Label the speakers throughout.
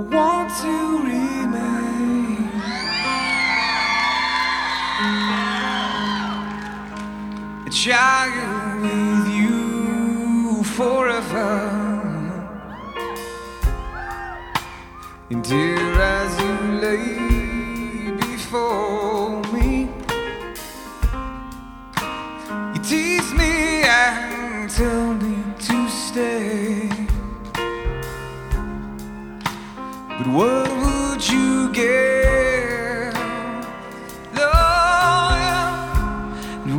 Speaker 1: want to remain. A child with you forever. And dear as you lay. What would you give?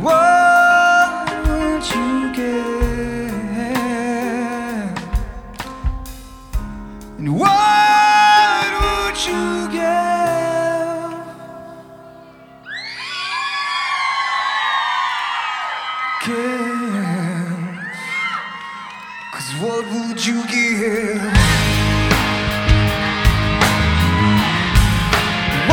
Speaker 1: What would you give? And what would you give? Cause what would you give?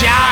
Speaker 1: Yeah.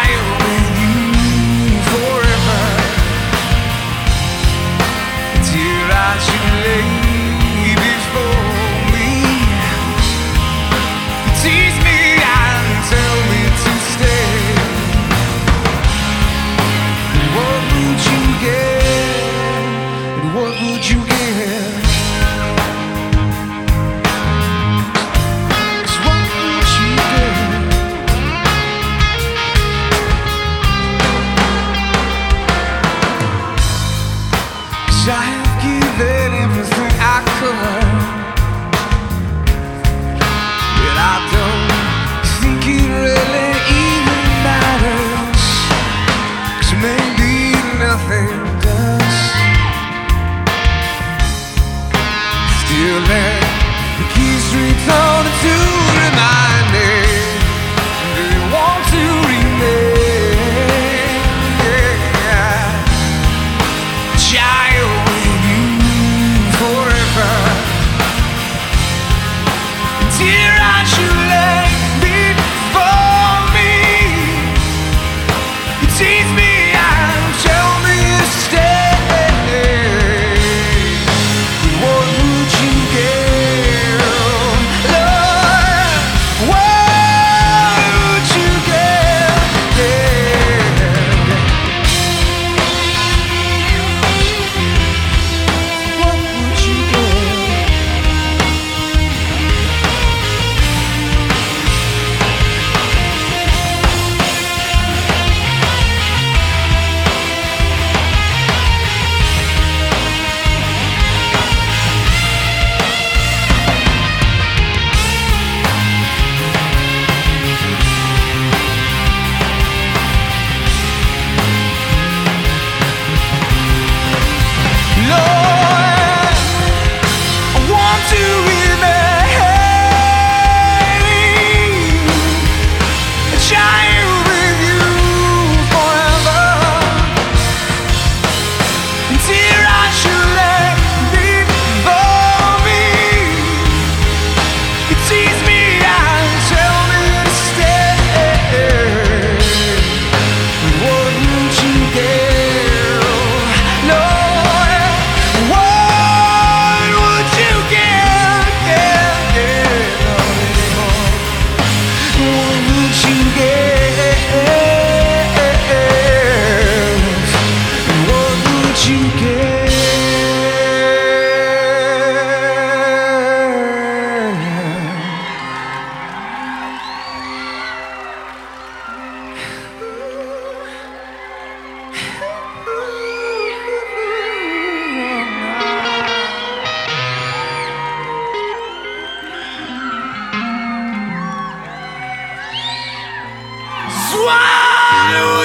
Speaker 1: yeah.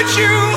Speaker 1: would you